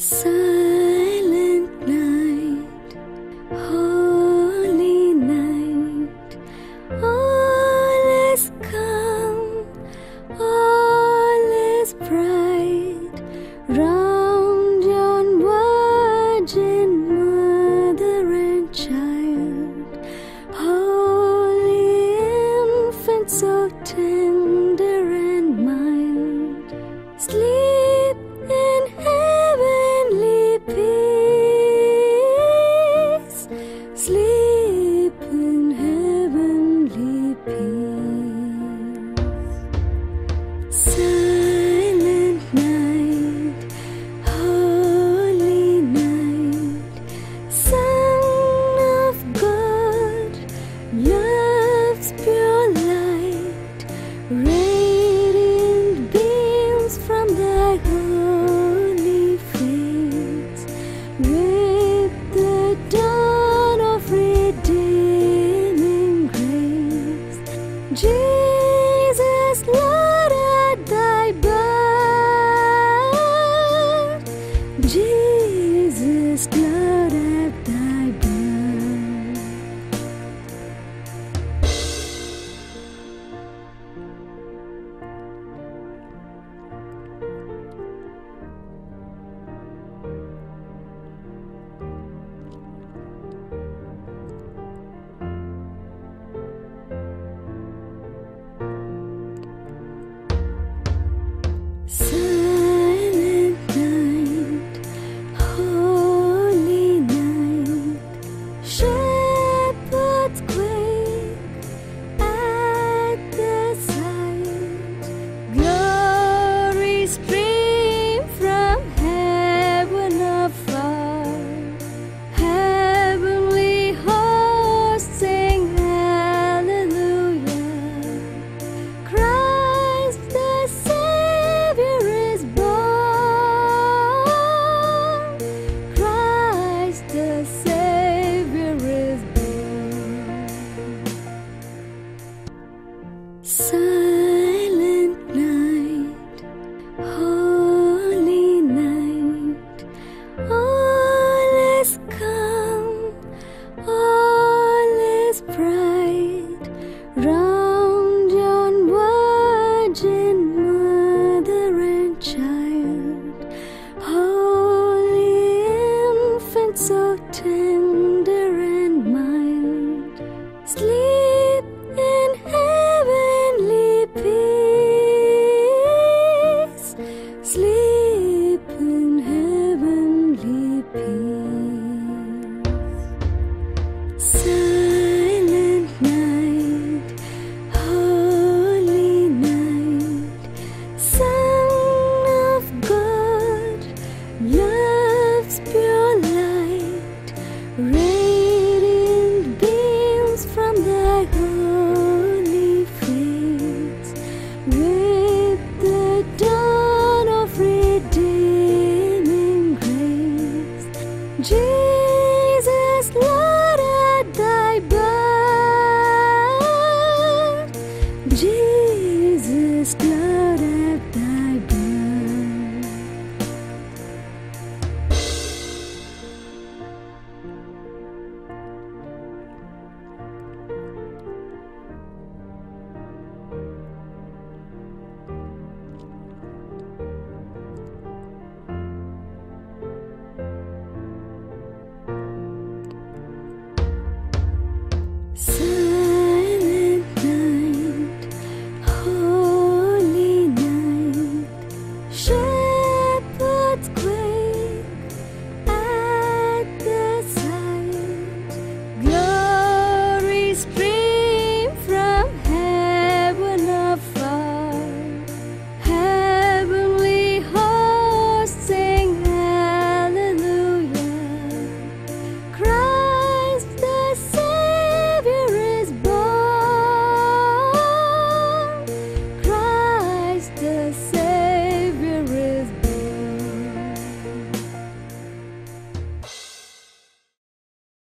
Silent Silent night, holy night, all is calm, all is bright, round yon virgin mother and child, holy infant so tender and mild. Sleep Really? So